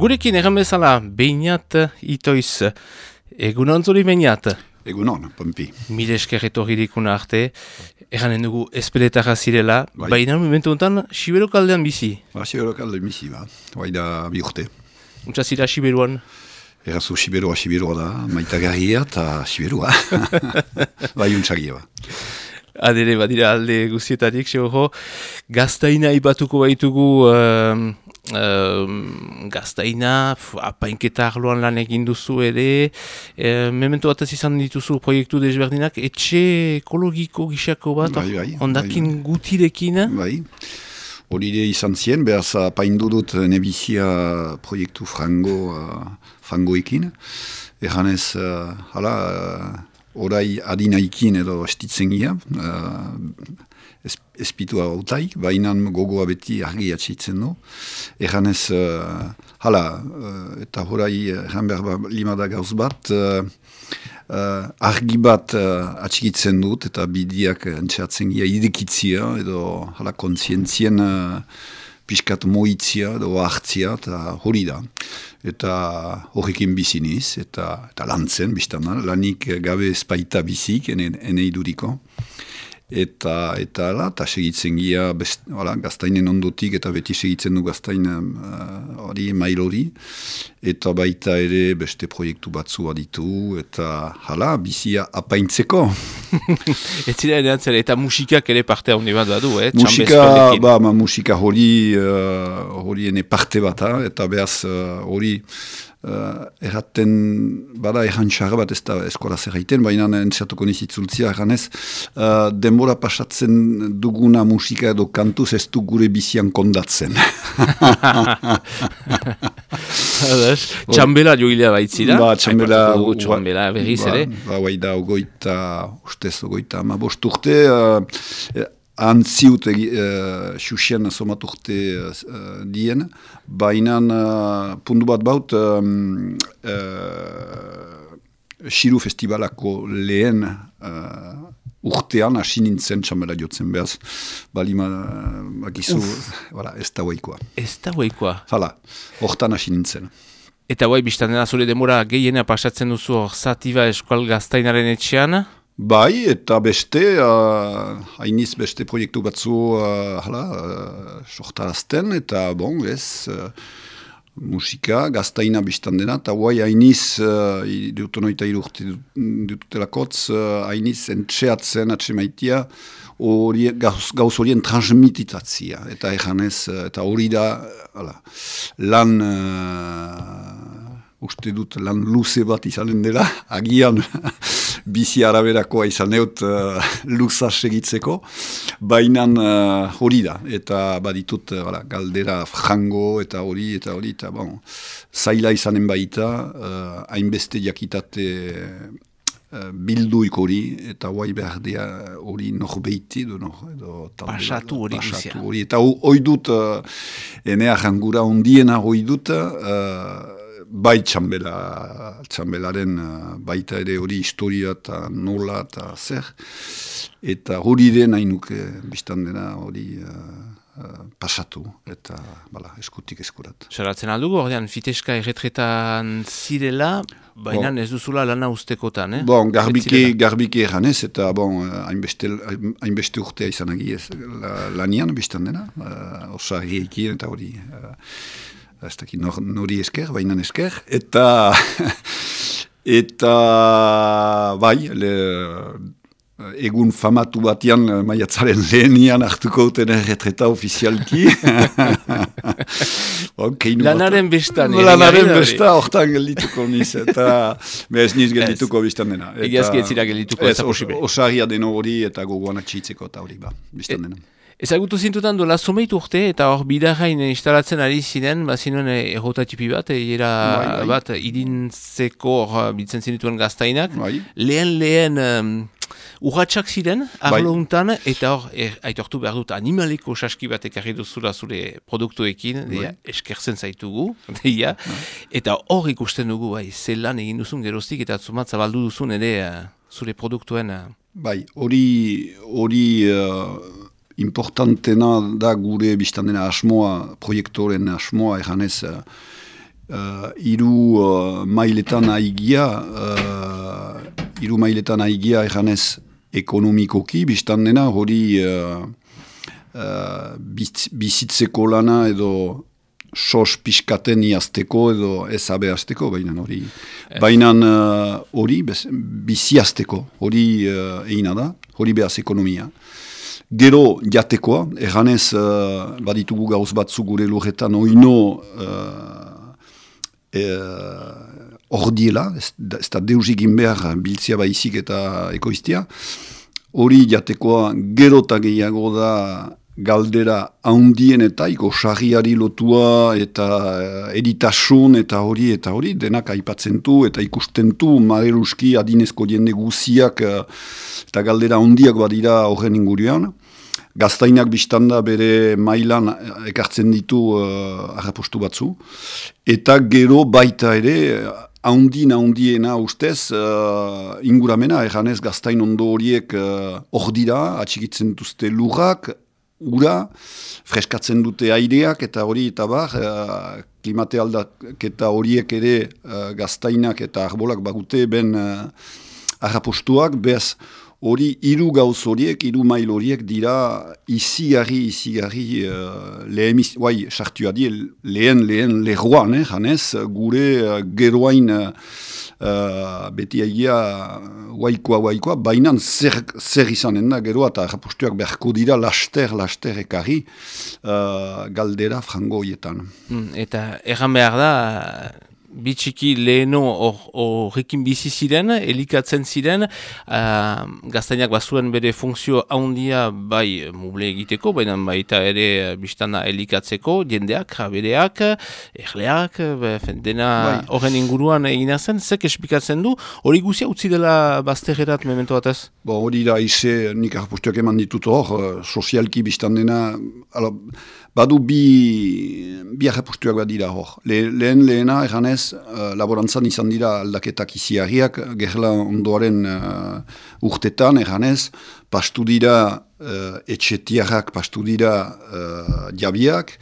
Gurekin egan bezala, behinat itoiz, egun ontzuri behinat. Egun hon, pompi. Mire esker etorrikuna arte, eganen dugu espeletara zirela, Bai. baina momentu honetan, Sibero kaldean bizi. Ba, Sibero kalde misi, ba. Bai da bi urte. Untsa zira Siberuan, Errazu Siberoa, Siberoa da, maitagarria eta Siberoa. bai untsagia, ba. adere badira alde guzietatik, sehoho, gaztaina ibatuko baitugu, um, gaztaina, pf, apainketa arloan lan egin duzu ere, e, memento batez izan dituzu proiektu desberdinak, etxe ekologiko gixako bat, Bai, bai, ondakin gutirekin, Bai. Hori ere izan zien, behaz paindu dut nebizia proiektu frango, uh, frangoekin. Erranez, uh, hala, uh, orai adinaikin edo estitzen gira, uh, ez, espitua hautaik, baina gogoa beti argi atxitzen du. Erranez, uh, hala, uh, eta horai erran behar ba, lima da gauz bat, uh, uh, argi bat uh, atxikitzen dut eta bidiak entxeatzen gira idekitzia edo hala kontzientzien uh, piskat moitzia edo hartzia eta hori da. Eta horrekin biziniz eta, eta lantzen, biztana, lanik gabe espaita bizik, ene, ene iduriko. Eta, eta, ala, eta segitzen gira, best, ala, gaztainen ondotik, eta beti segitzen du gaztain uh, hori, mail hori. Eta baita ere beste proiektu batzu aditu, eta hala, bizia apaintzeko. ez zira ere antzera, eta musikak ere parte handi bat badu, eh? musika, ba, ma, musika hori, uh, hori ene parte bata, eta behaz uh, hori uh, erraten, bada errantxarra bat ez da eskola zerraiten, baina entziatuko nizitzultzia erranez, uh, denbora pasatzen duguna musika edo kantuz ez du gure bizian kondatzen. Txambela joilea baitzira. Ba, txambela... Dugu Txambela berriz ere. Ba, ba, da, ogoita, ustez, ogoita, ma bost urte, uh, antziut uh, xuxen somat urte uh, dien, baina uh, pundu bat baut, um, uh, Xiru festivalako lehen uh, urtean hasi nintzen txambela jotzen behaz, balima, bakizu, voilà, ez da huaikoa. Ez da hueikoa. Hala, hortan hasi nintzen. Eta guai, biztan dena zure demora gehiena pasatzen duzu hor zatiba eskual gaztainaren etxean. Bai, eta beste, uh, hainiz beste proiektu batzu uh, hala, uh, sortarazten, eta bon, ez, uh, musika, gaztaina biztan dena, eta guai hainiz, uh, dutonoita irurte dututelakotz, uh, hainiz entxeatzen atsemaitia, hori, gauz, gauz horien transmititatzia, eta ejanez, eta hori da, hala, lan... Uh, uste dut lan luze bat izanen dela, agian bizi araberakoa izan eut uh, luza segitzeko, baina uh, hori da, eta baditut uh, voilà, galdera frango eta hori, eta hori, eta bon, zaila izanen baita, uh, hainbeste jakitate bilduik hori, eta guai behar dea hori norbeiti, edo, no, edo Pasatu hori pasatu hori, eta hoi dut, uh, enea jangura ondiena hoi dut, uh, bai txambela, txambelaren uh, baita ere hori historia eta nola eta zer, eta hori den nahi nuke biztan dena hori uh, uh, pasatu, eta bala, eskutik eskurat. Zeratzen aldugu, ordean, fiteska erretretan zirela, baina ez duzula lana ustekotan, eh? Bon, garbike, garbike eranez, eta bon, hainbeste, hainbeste urtea izan agi ez? La, lanian biztan dena, uh, osarriekin eta hori... Uh, ez dakit nor, nori esker, baina esker, eta eta bai, le, egun famatu batian maiatzaren lehenian hartuko duten erretreta ofizialki. bat- Lanaren bestan. Lanaren besta, hortan geldituko niz, eta ez niz geldituko biztan dena. Egiazki ez zira geldituko, ez ez posible. Osaria den hori eta gogoan atxitzeko eta hori ba, biztan dena. Ezagutu zintutan dola someitu urte, eta hor bidarrain instalatzen ari ziren, bazinuen errotatipi bat, era Bai, bai. bat idintzeko hor biltzen zinituen gaztainak. Bai. Lehen, lehen um, urratxak ziren, Bai. arlo untan, eta hor, er, aitortu behar dut, animaleko saski bat ekarri duzula zure produktuekin, Bai. eskertzen zaitugu, deia, eta hor ikusten dugu, bai, zelan egin duzun geroztik, eta zumat zabaldu duzun ere uh, zure produktuen... Uh, Bai, hori hori uh, importantena da gure biztan dena asmoa, proiektoren asmoa, eganez, uh, uh, iru uh, mailetan aigia, uh, iru mailetan aigia eganez ekonomikoki, biztan dena hori uh, uh, bizitzeko lana edo sos piskaten iazteko edo ez abe azteko, baina hori baina hori uh, biziazteko, hori uh, egina da, hori behaz ekonomia. Gero jatekoa, erganez uh, baditugu gauz batzu gure lurretan oino uh, e, ordiela, ez, da deusik behar biltzia baizik eta ekoiztia, hori jatekoa gero eta gehiago da galdera haundien eta iko sarriari lotua eta editasun eta hori eta hori denak aipatzen du eta ikusten du maderuski adinezko jende guziak eta galdera haundiak badira horren ingurian. Gaztainak biztanda bere mailan ekartzen ditu uh, batzu. Eta gero baita ere, haundin haundiena ustez, uh, inguramena, erganez gaztain ondo horiek uh, ordira, atxikitzen duzte lurrak, ura, freskatzen dute aireak eta hori eta bar, uh, klimate aldak eta horiek ere uh, gaztainak eta arbolak bagute ben uh, arrapostuak, bez hori hiru gauz horiek, hiru mail horiek dira izigarri, izigarri uh, lehen, bai, sartua die, lehen, lehen lehoan, eh, janez, gure uh, geroain uh, beti egia waikoa, waikoa, baina zer, zer izanen da geroa eta rapostuak beharko dira laster, laster ekarri uh, galdera frangoietan. Mm, eta erran behar da, bitxiki leheno horrekin bizi ziren, elikatzen ziren, uh, gaztainak bazuen bere funkzio haundia bai muble egiteko, baina baita ere uh, biztana elikatzeko, jendeak, jabereak, erleak, dena bai. horren inguruan egina zen, zek espikatzen du, hori guzia utzi dela baztegerat memento batez? Bo, hori da, ize, nik arpostuak eman ditut hor, uh, sozialki biztan dena, ala, badu bi, bi arrepustuak bat dira hor. Le, lehen lehena, eranez, uh, laborantzan izan dira aldaketak iziarriak, gerla ondoaren uh, urtetan, eranez, pastu dira uh, etxetiarrak, pastu dira uh, jabiak,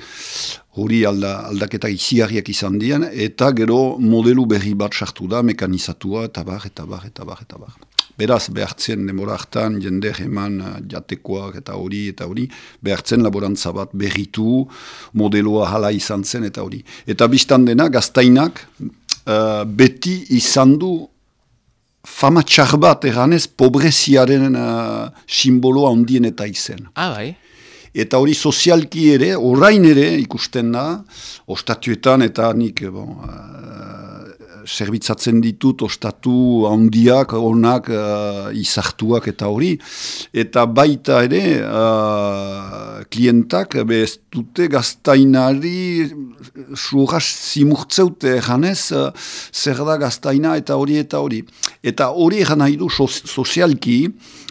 hori alda, aldaketak iziarriak izan dian, eta gero modelu berri bat sartu da, mekanizatua, eta bar, eta bar, eta bar, eta bar. Beraz, behartzen demora hartan, jende eman uh, jatekoak eta hori, eta hori, behartzen laborantza bat berritu, modeloa hala izan zen, eta hori. Eta biztan dena, gaztainak, uh, beti izan du fama txar bat eganez pobreziaren uh, simboloa ondien eta izen. Ah, bai? Eta hori sozialki ere, orain ere ikusten da, ostatuetan eta nik, bon, zerbitzatzen ditut ostatu handiak, onak, uh, izartuak eta hori. Eta baita ere, uh, klientak, ez dute gaztainari surras zimurtzeute janez, uh, zer da gaztaina eta hori eta hori. Eta hori egan nahi du sozialki,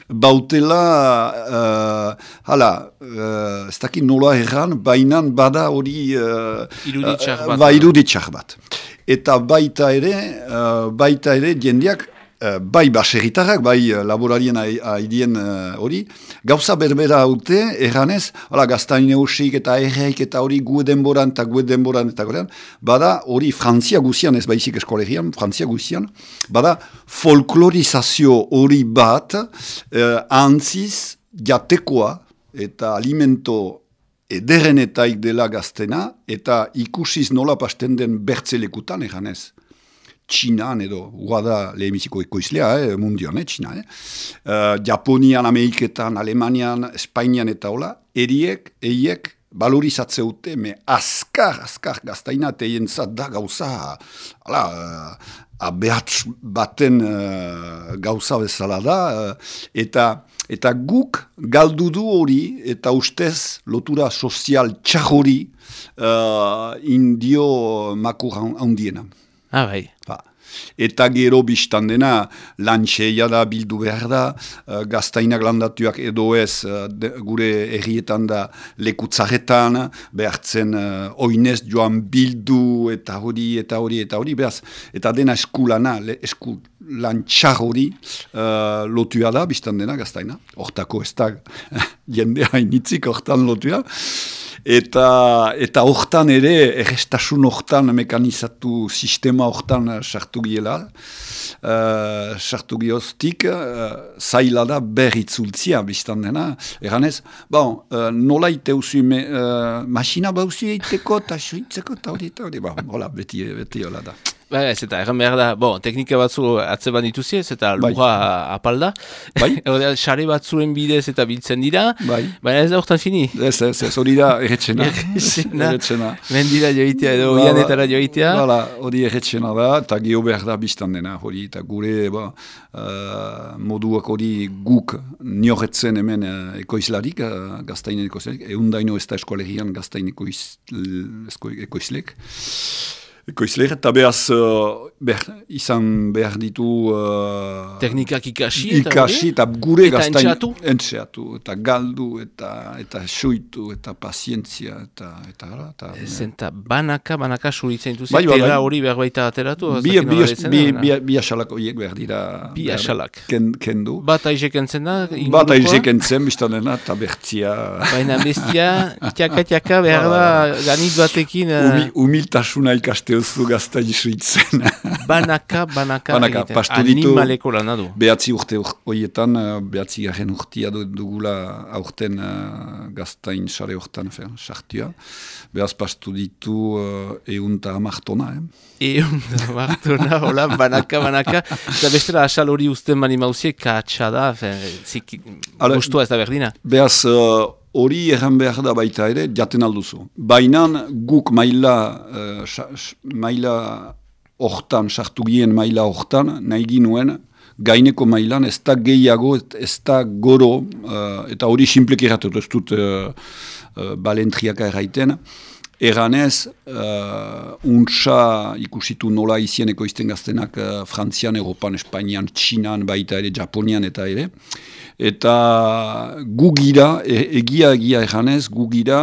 bautela, uh, hala, uh, ez dakit nola erran, bainan bada hori uh, iruditxar bat. bat eta baita ere, uh, baita ere jendeak, uh, bai baserritarrak, bai uh, laborarien haidien hori, gauza berbera haute, erranez, hala, gaztain eusik eta erreik eta hori gu denboran eta gu denboran eta gorean, bada hori frantzia guzian, ez baizik eskolegian, frantzia guzian, bada folklorizazio hori bat, uh, antziz, jatekoa, eta alimento ederrenetaik dela gaztena, eta ikusiz nola pasten den bertzelekutan, eganez. Txinan edo, guada lehemiziko ekoizlea, eh, mundian, eh, Txina. Eh. Uh, Japonian, Ameriketan, Alemanian, Espainian eta hola, eriek, eiek, balorizatze dute, me askar, askar gaztaina teien da gauza, ala, abeatz baten uh, gauza bezala da, uh, eta Eta guk galdu du hori eta ustez lotura sozial txahori uh, indio makur handiena. Ah, bai. Ba. Eta gero biztan dena, lantxeia da, bildu behar da, uh, gaztainak landatuak edo ez, uh, gure errietan da lekutzaretan, behartzen uh, oinez joan bildu eta hori, eta hori, eta hori, behaz, eta dena eskulana, le, eskul, lantxar hori uh, lotua da, biztan dena, gaztaina, hortako ez da, jende hainitzik hortan lotua, eta eta hortan ere errestasun hortan mekanizatu sistema hortan sartu giela. Uh, sartu gioztik uh, zaila da berritzultzia biztan dena. Eganez, bon, uh, nola ite usu me, uh, masina bauzi eiteko eta suitzeko eta hori eta hori, bon, beti, beti hola da Ba, ez eta erran behar da, bon, teknika batzu atzeban dituzi ez eta bai. lura apalda. Bai. Xare batzuen bidez eta biltzen dira. Bai. Baina ez da urtan fini. Ez, ez, ez, hori da erretxena. erretxena. Mendira joitea edo, ba, oianetara joitea. Bala, hori erretxena da, eta geho behar da biztan dena, hori, eta gure, ba, uh, moduak hori guk nioretzen hemen uh, ekoizlarik, uh, gaztainen ekoizlarik, eundaino ez da eskualerian gaztain ekoizlek. Ekoizleak eta behaz uh, izan behar ditu... Uh, Teknikak ikasi eta Ikasi eta gure eta gaztain... Eta entxeatu. Eta galdu eta eta suitu eta pazientzia eta... eta, eta Zenta banaka, banaka suitzen duzu. Bai, bai, bai. hori behar baita ateratu. Bi, bi, bi, bi, bi asalak horiek behar dira... Bi asalak. Ken, kendu. Bat aizek entzen da? Bat aizek entzen biztan dena eta bertzia... Baina bestia, tiaka, tiaka behar da ganit batekin... Uh... Humiltasuna ikaste duzu gazta jisuitzen. banaka, banaka, banaka animaleko lan adu. Behatzi urte horietan, uh, behatzi garen urtia dugula aurten uh, gaztain sare hortan, sartua. Behaz pastu ditu uh, eunta amartona, eh? Eunta amartona, hola, banaka, banaka. Eta bestera asal hori usten mani mauzie, katsa da, gustua ez da berdina. Behaz, uh, hori erran behar da baita ere, jaten alduzu. Baina guk maila, uh, maila hortan, sartu gien maila hortan, nahi ginuen, gaineko mailan ez da gehiago, ez da goro, uh, eta hori simplek erratu, ez dut uh, uh, balentriaka erraiten, Eranez, uh, untsa ikusitu nola izieneko izten gaztenak uh, Frantzian, Europan, Espainian, Txinan, baita ere, Japonian eta ere. Eta gugira, e, egia egia eganez, gugira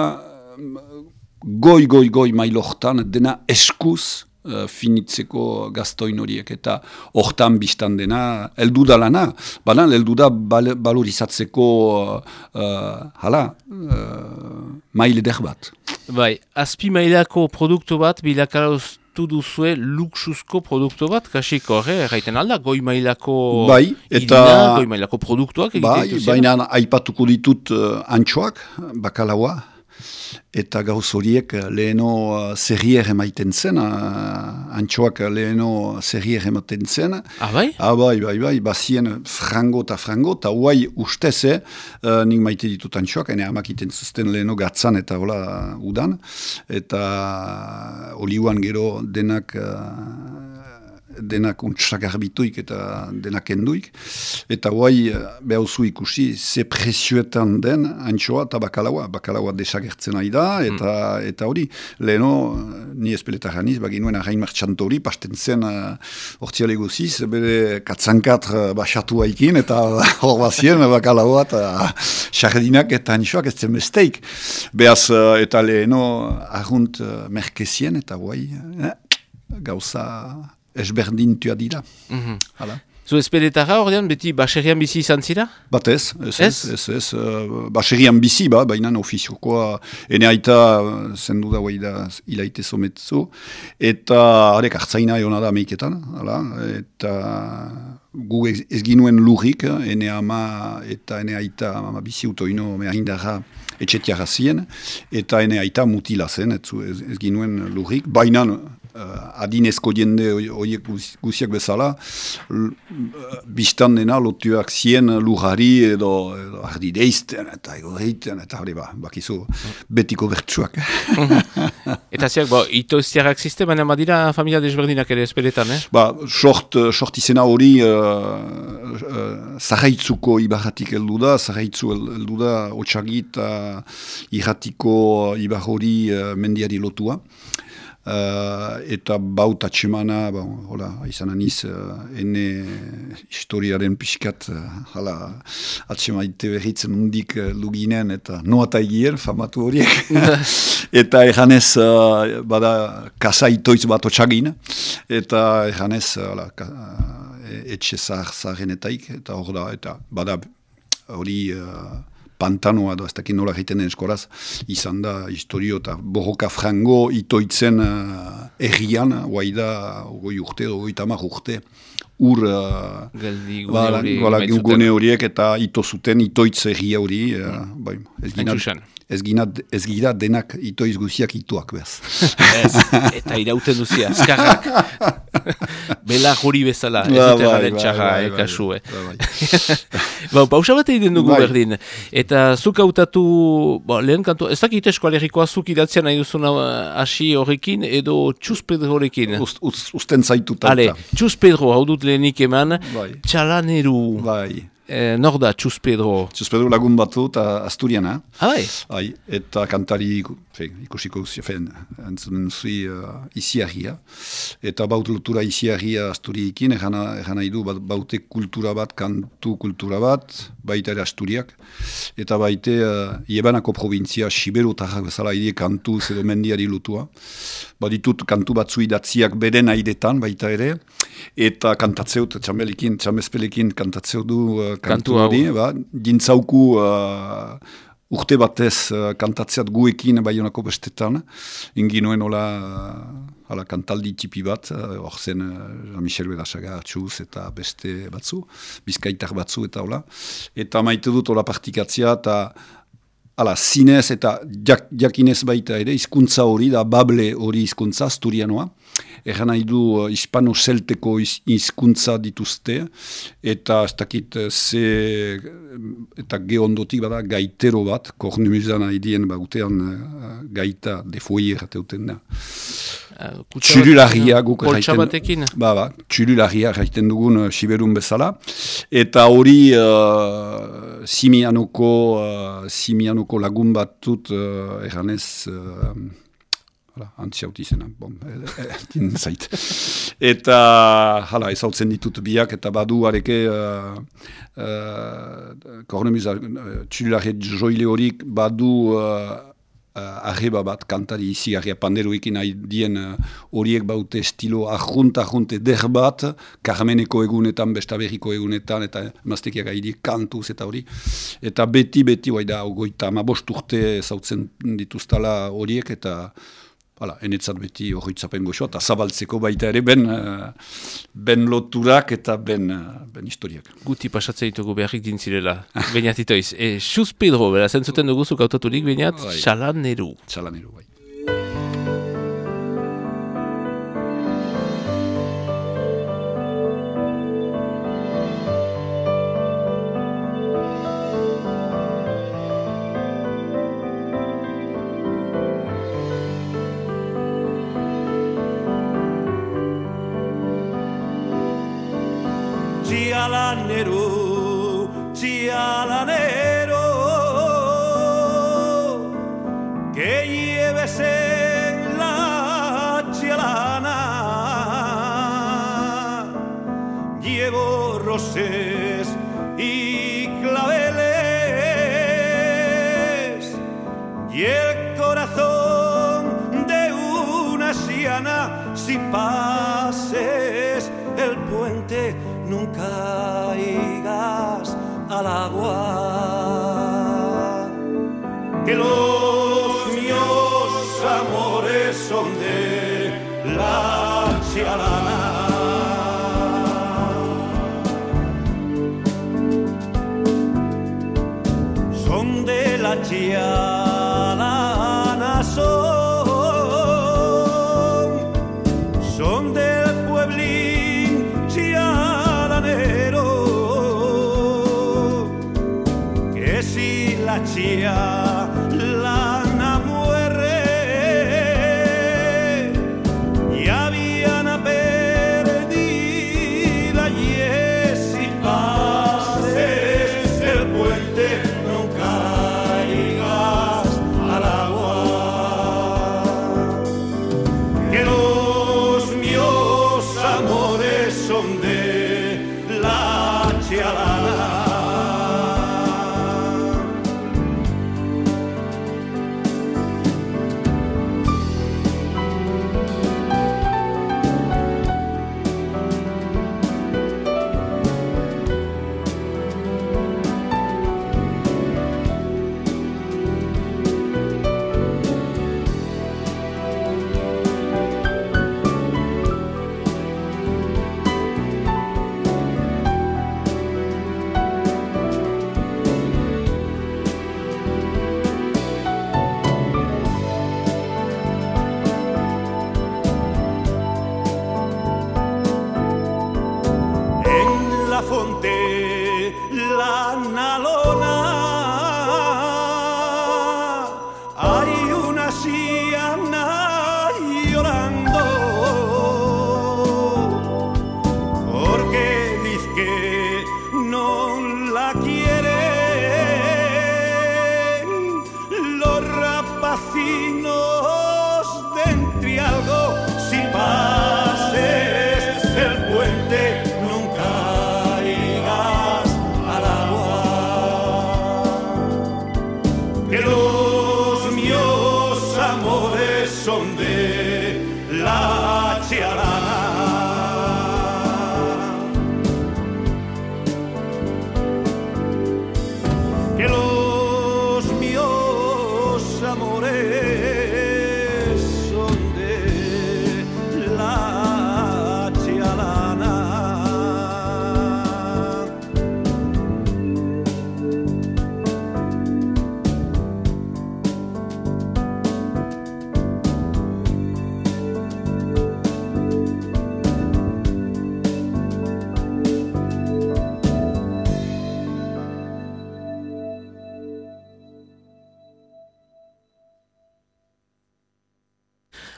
goi goi goi mailohtan dena eskuz uh, finitzeko gaztoin horiek eta hortan biztan dena eldu da lana, baina eldu da balorizatzeko uh, hala uh, maile der bat. Bai, azpi mailako produktu bat bilakaroz duzue luxuzko produktu bat, kasiko, eh? Erraiten alda, goi mailako bai, eta, irina, goi mailako produktuak bai, Baina aipatuko ditut uh, antxoak, bakalaua, eta gauz horiek leheno uh, zerrier emaiten zen, uh, antxoak leheno zerrier ematen zen. Ah, bai? Ah, bai, bai, bazien frango eta frango, eta huai usteze, uh, nik maite ditut antxoak, ene amakiten zuzten leheno gatzan eta hola udan, eta oliuan gero denak denak untsak garbituik eta denak enduik. Eta guai eh, behauzu ikusi ze presioetan den antxoa eta bakalaua. Bakalaua desagertzen ari da eta mm. eta hori. Leheno, ni espeleta janiz, baginuen arrain martxanto hori, pasten zen hortziale uh, guziz, bere katzankat uh, basatu haikin eta hor bazien bakalaua eta xardinak eta antxoak ez zen besteik. Beaz, uh, eta leheno argunt uh, merkezien eta guai, eh, gauza esberdintua dira. Mm -hmm. Hala. Zu espedetara ordean, beti baserian bizi izan zira? Bat ez, ez, ez, ez, ez uh, baserian bizi, ba, baina ofiziokoa, ene aita, uh, zendu da guai da, ilaite sometzu, eta arek hartzaina egon da meiketan, hala, eta gu ez, ez ginuen lurrik, ene ama eta ene aita ama bizi utoino mehindara etxetiara zien, eta ene aita mutila zen, ez, ez ginuen lurrik, baina uh, adinezko jende horiek guziak bezala, biztan dena lotuak zien lujari edo, edo ardi deizten eta ego deiten eta hori ba, bakizu betiko bertsuak. eta ziak, bo, ito ziarrak ziste, badira familia desberdinak ere esperetan, eh? Ba, sort, sort izena hori uh, uh, zahaitzuko ibarratik eldu da, zahaitzu eldu da, otxagit uh, irratiko ibar hori uh, mendiari lotua. Uh, eta baut atxemana, ba, hola, izan aniz, uh, ene historiaren pixkat, uh, hala, atxemaite berritzen undik uh, luginen, eta noata egien, famatu horiek. eta ejanez, uh, bada, kasa itoiz bat otxagin, eta ejanez, hala, ka, uh, etxe zahar zaharrenetaik, eta hor da, eta bada, hori, uh, pantanoa, do, ez dakit nola egiten den eskoraz, izan da historio eta borroka frango itoitzen uh, errian, guai da, goi urte, goi tamar urte, ur uh, gune horiek eta ito zuten itoitz erria hori, uh, bai, ez gina, ez gira denak itoiz guziak ituak behaz. eta irauten duzia, azkarrak. Bela juri bezala, ez ba, dute garen txarra, ekasu, eh. Ba, pausa bat egiten dugu berdin. Eta zuk hautatu, ba, lehen kantu, ez dakit eskoalerikoa zuk idatzea nahi duzuna hasi horrekin, edo Txus Pedro horrekin. Usten zaitu tauta. Ale, Txus Pedro, hau dut lehenik eman, bai. txalaneru. Bai. Eh, nor da Txus Pedro? Txus Pedro lagun batu eta Asturiana. Hai. Hai, eta kantari fe, ikusiko fen, entzunen zui uh, isiarria. Eta baut lotura isiarria Asturiikin, egana, egana idu, baute kultura bat, kantu kultura bat, baita ere Asturiak. Eta baite, uh, Iebanako provintzia, Siberu tarrak bezala ide kantu zedo mendiari lutua. Baditut kantu batzu idatziak beren aidetan, baita ere. Eta kantatzeut, txambelikin, txambezpelekin kantatzeut du uh, kantu hori, ba, dintzauku uh, urte batez uh, kantatzeat guekin baionako bestetan, inginoen hola, uh, hala kantaldi tipi bat, uh, hor zen Jean-Michel Bedasaga atxuz eta beste batzu, bizkaitar batzu eta hola. Eta maite dut hola partikatzea eta Hala, zinez eta jak, jakinez baita ere, hizkuntza hori da, bable hori hizkuntza, asturianoa. Egan nahi du uh, hispano-zelteko hizkuntza dituzte, eta ez dakit uh, ze, eta gehondotik bada gaitero bat, kornemuzan haidien bagutean uh, gaita defoier ateuten da. Uh, txulularia guk gaiten ba, ba, txulularia gaiten dugun uh, siberun bezala. Eta hori uh, simianoko, uh, simianoko lagun batut uh, eganez... Uh, Hala, antziauti zena, bom, din zait. Eta, hala, ez hautzen ditut biak, eta badu areke, uh, uh, kornemiz, uh, joile horik, badu uh, uh, arreba bat, kantari izi, arrea panderoekin dien horiek baute estilo ahunt, ahunt eder bat, karmeneko egunetan, bestaberiko egunetan, eta maztekiak haidi kantuz eta hori. Eta beti, beti, bai da, ogoita, ma bosturte zautzen dituztala horiek, eta Hala, enetzat beti horretzapen goxoa, eta zabaltzeko baita ere ben, uh, ben loturak eta ben, uh, ben historiak. Guti pasatzea ditugu beharrik dintzirela, bainat itoiz. E, Xuz Pedro, bera, zentzuten dugu autaturik, bainat, bai. Xalaneru. Xalaneru, bai.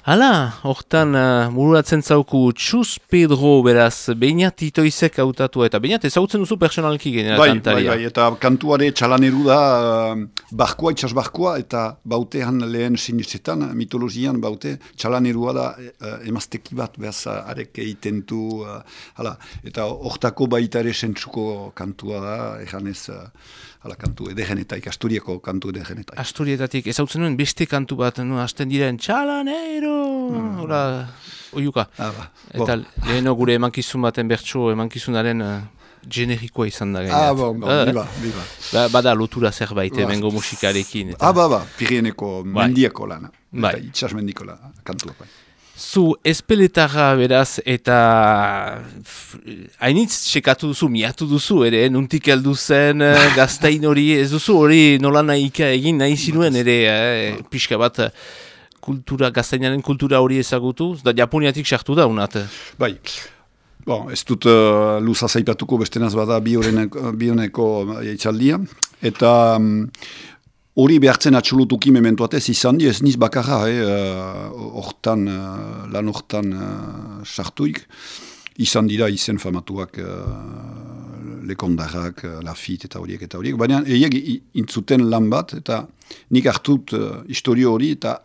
Hala, hortan uh, mururatzen zauku Txus Pedro beraz, Beñat itoizek hautatu eta Beñat ezagutzen duzu personalki genera bai, kantaria. Bai, bai, eta kantuare txalaneru da uh, barkoa, itxas barkoa, eta bautean lehen sinistetan, mitologian baute, txalanerua da uh, emazteki bat behaz arek eitentu, uh, hala, eta hortako baita ere sentzuko kantua da, eganez, uh, hala kantu edegenetaik, Asturiako kantu edegenetaik. Asturietatik, ezautzen nuen beste kantu bat, no, hasten diren txalanero, mm. ora, oiuka. Ah, ba. Eta leheno gure emankizun baten bertso emankizunaren uh, generikoa izan da Ah, gaineat. bon, bon, Eh, biba, biba. ba, bada lotura zerbait, Ba. emengo musikarekin. Eta. Ah, ba, ba, Pirieneko mendiako lana. Bai. Eta itxas mendiko lana, kantua. Bai. Zu espeletarra beraz eta hainitz sekatu duzu, miatu duzu ere, nuntik heldu zen eh, gaztain hori, ez duzu hori nola nahika egin nahi zinuen ere, eh, pixka bat eh, kultura, gaztainaren kultura hori ezagutu, da Japoniatik sartu da unat. Bai. Bon, ez dut uh, luza zaipatuko bestenaz bada bi horreneko- bi honeko itzaldia. Eta mm, hori behartzen atxulutuki mementuatez izan di, ez niz bakarra, eh, uh, uh, lan hortan uh, sartuik. Izan dira izen famatuak uh, lekondarrak, uh, lafit eta horiek eta horiek. Baina eiek intzuten lan bat, eta nik hartut uh, historio hori, eta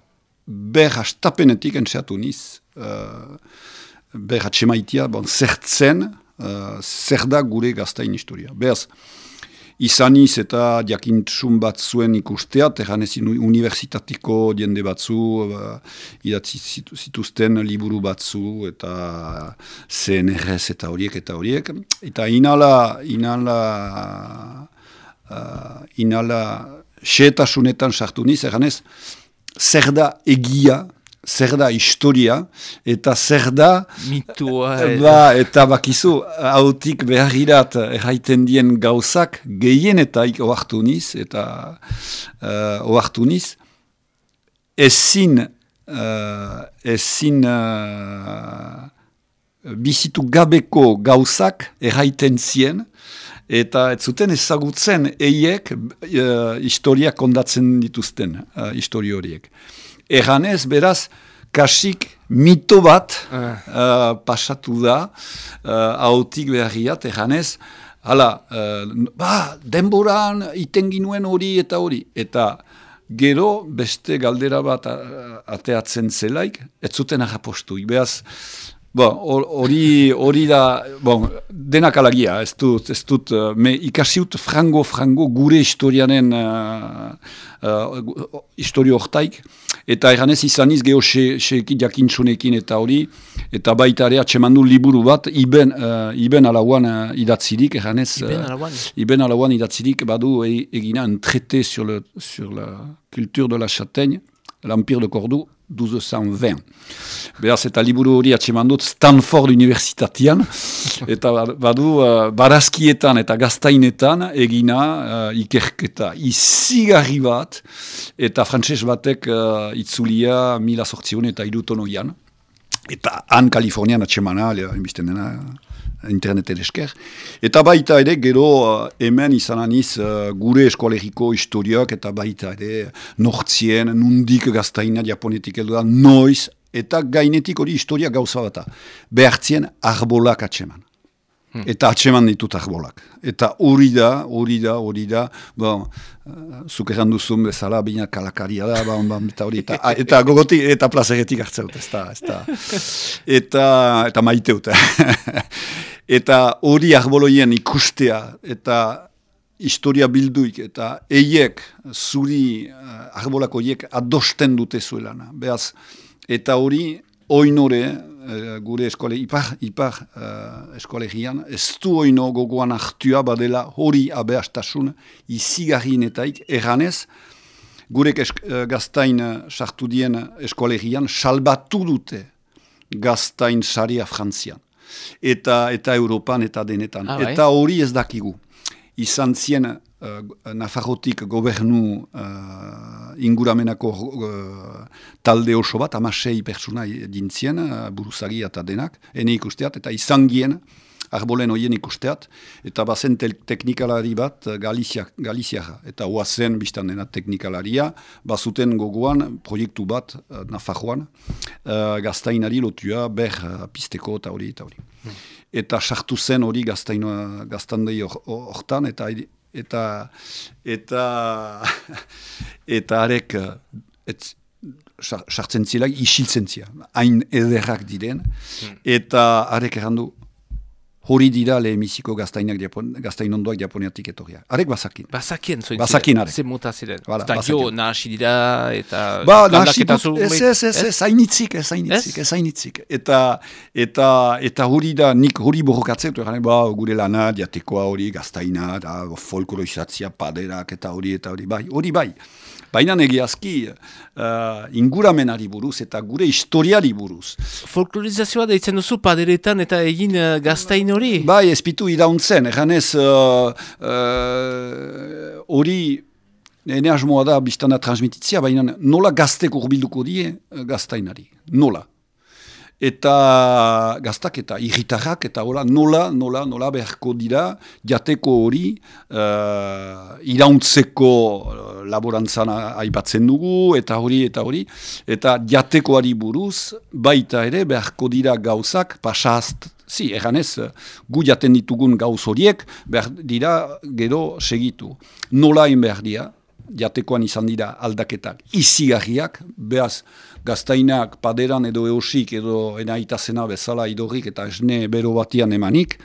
ber hastapenetik entzeatu niz. Uh, ber atxemaitia, bon, zertzen, uh, zer da gure gaztain historia. Beraz, izaniz eta jakintsun bat zuen ikustea, terranezin universitatiko jende batzu, uh, idatzi zitu- zituzten liburu batzu, eta CNRS eta horiek eta horiek. Eta inala, inala, uh, inala, xeetasunetan sartu niz, erganez, zer da egia, zer da historia, eta zer da Mitua. eh, Ba, eta bakizu, hautik beharrirat erraiten dien gauzak gehienetaik oartu niz, eta uh, oartu niz, ezin, uh, ezin uh, bizitu gabeko gauzak erraiten zien, eta ez zuten ezagutzen eiek uh, historia kondatzen dituzten, uh, histori horiek. Erranez, beraz, kasik mito bat uh, pasatu da, uh, hautik beharriat, erranez, hala, uh, ba, denboran iten ginuen hori eta hori, eta gero beste galdera bat uh, ateatzen zelaik, ez zuten agapostu, behaz, Bon, hor- hori hori da, bon, denak alagia, ez dut, ez dut, uh, me ikasiut frango-frango gure historianen uh, uh, historio hortaik, eta eganez izaniz geho se jakintzunekin eta hori, eta baita ere atsemandu liburu bat, iben, uh, iben alauan uh, idatzirik, eganez, Iben Alauan? Iben Alauan idatzirik badu e, egina un traité sur, le, sur la culture de la châtaigne, l'Empire de Cordoue, 1220. Beraz, eta liburu hori atseman dut Stanford Universitatian, eta badu uh, barazkietan eta gaztainetan egina uh, ikerketa izigarri bat, eta frantses batek uh, itzulia mila sortzion eta irutonoian, eta han Kalifornian atsemana, inbisten dena, interneten esker. Eta baita ere, gero uh, hemen izan aniz uh, gure eskolegiko historiak eta baita ere nortzien, nundik gaztaina japonetik edo da, noiz, eta gainetik hori historia gauza bata. Behartzien arbolak atseman. Eta atseman ditut arbolak. Eta hori da, hori da, hori da, bon, uh, zuk erran duzun bezala, bina kalakaria da, bon, bon, eta hori, eta, eta gogotik, eta plazeretik hartzea dut, ez da, ez da. Eta, eta maite dut. eta hori arboloien ikustea, eta historia bilduik, eta eiek, zuri uh, arbolak horiek adosten dute zuelana. Beaz, eta hori, oinore, eh, gure eskole, ipar, ipar uh, eskolegian, ez du oino gogoan hartua badela hori abeastasun izigarrienetaik, erranez, gurek esk, eh, gaztain eh, sartu dien eskolegian salbatu dute gaztain saria frantzian. Eta, eta Europan eta denetan. Ah, bai? eta hori ez dakigu. Izan zien uh, Nafarrotik gobernu uh, inguramenako uh, talde oso bat, amasei pertsona dintzien, uh, buruzagi eta denak, ene ikusteat, eta izan gien arbolen hoien ikusteat, eta bazen teknikalari bat Galizia, Galiziara. Eta oazen biztan dena teknikalaria, bazuten gogoan proiektu bat uh, Nafarroan, uh, gaztainari lotua ber uh, pisteko eta hori eta hori. Eta sartu zen hori gaztandei hor- hortan, eta eta eta eta arek eh, et, sa- sartzen zilak isiltzen zia, hain ederrak diren, eta arek errandu hori dira lehemiziko gaztainak Japon, gaztain ondoak Japoniatik etorriak. Arek bazakin. Bazakien zoin Bazakien are. Ze mota ziren. Voilà, eta jo, nahasi dira, eta... Ba, nahasi dut, ez, ez, ez, ez, hainitzik, ez hainitzik, Ez? hainitzik. Eta, eta, eta hori da, nik hori borrokatzen, eta ba, gure lana, diatekoa hori, gaztaina, da, folklorizatzia, paderak, eta hori, eta hori, bai, hori bai. Baina egiazki, uh, inguramenari buruz eta gure historiari buruz. Folklorizazioa deitzen duzu paderetan eta egin uh, gaztain hori? Bai, ezpitu irauntzen, eganez uh, uh, hori ene asmoa da biztana transmititzia, baina nola gaztek urbilduko die uh, gaztainari, nola. Eta gaztak eta irritarrak eta hola, nola, nola, nola beharko dira jateko hori uh, irauntzeko uh, laborantzan aipatzen dugu eta hori eta hori eta jatekoari buruz baita ere beharko dira gauzak pasast Zi, erganez, gu jaten ditugun gauz horiek, behar dira gero segitu. Nola hain behar dira, jatekoan izan dira aldaketak izigarriak, behaz gaztainak paderan edo eosik edo enaitasena bezala idorrik eta esne bero batian emanik,